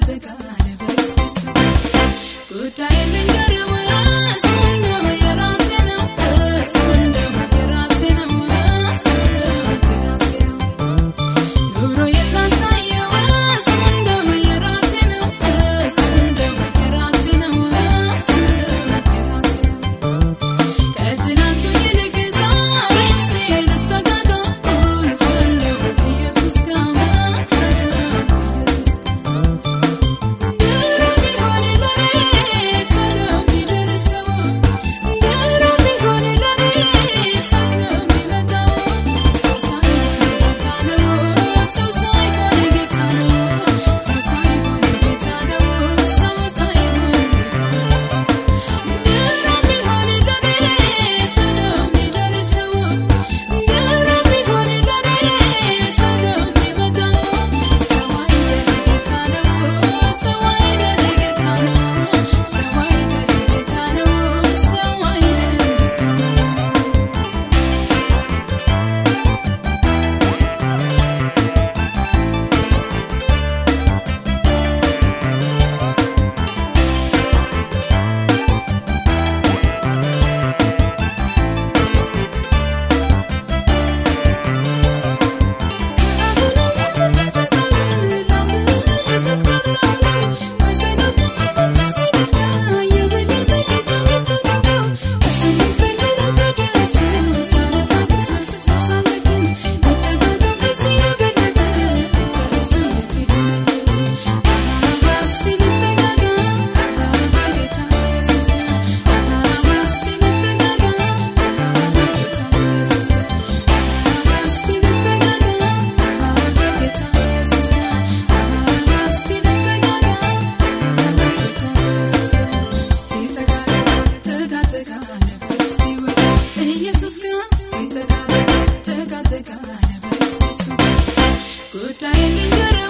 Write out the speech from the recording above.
Discoteca, so looking good.